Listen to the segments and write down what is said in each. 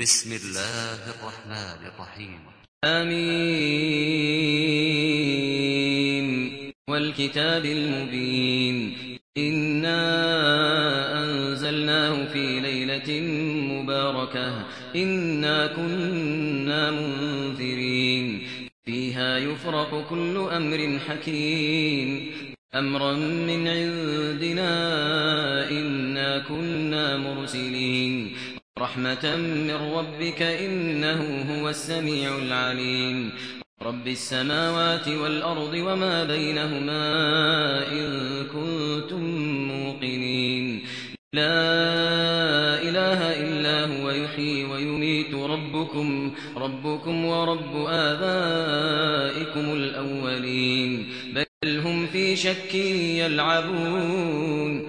بسم الله الرحمن الرحيم. آمين. والكتاب المبين. إنا أنزلناه في ليلة مباركة. إنا كنا منذرين. فيها يفرق كل أمر حكيم. أمرا من عندنا إنا كنا مرسلين. رحمة من ربك إنه هو السميع العليم. رب السماوات والأرض وما بينهما إن كنتم موقنين. لا إله إلا هو يحيي ويميت. ربكم ربكم ورب آبائكم الأولين. بل هم في شك يلعبون.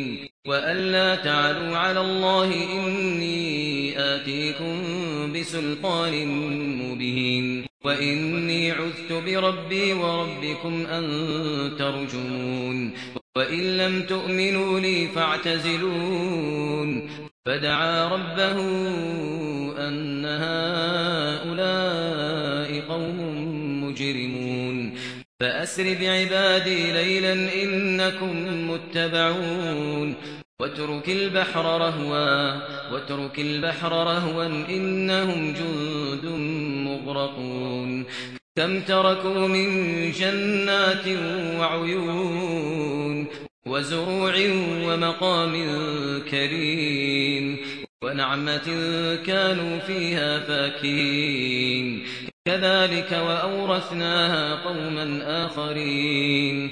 وأن لا تعلوا على الله إني آتيكم بسلطان مبين وإني عذت بربي وربكم أن ترجمون وإن لم تؤمنوا لي فاعتزلون فدعا ربه أن هؤلاء قوم مجرمون فأسر بعبادي ليلا إنكم متبعون واترك البحر رهوا واترك البحر رهوا إنهم جند مغرقون. كم تركوا من جنات وعيون وزروع ومقام كريم ونعمة كانوا فيها فاكين كذلك وأورثناها قوما آخرين.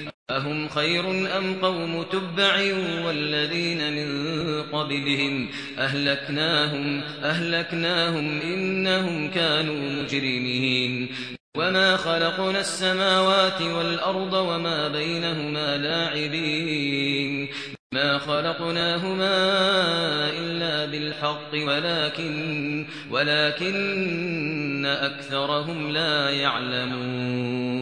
أهم خير أم قوم تبع والذين من قبلهم؟ أهلكناهم أهلكناهم إنهم كانوا مجرمين. وما خلقنا السماوات والأرض وما بينهما لاعبين. ما خلقناهما إلا بالحق ولكن ولكن أكثرهم لا يعلمون.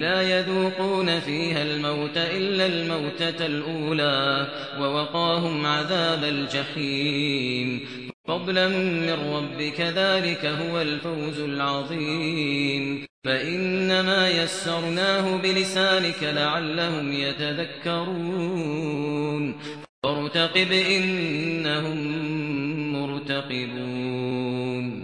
لا يذوقون فيها الموت إلا الموتة الأولى ووقاهم عذاب الجحيم. فضلا من ربك ذلك هو الفوز العظيم. فإنما يسرناه بلسانك لعلهم يتذكرون. فارتقب إنهم مرتقبون.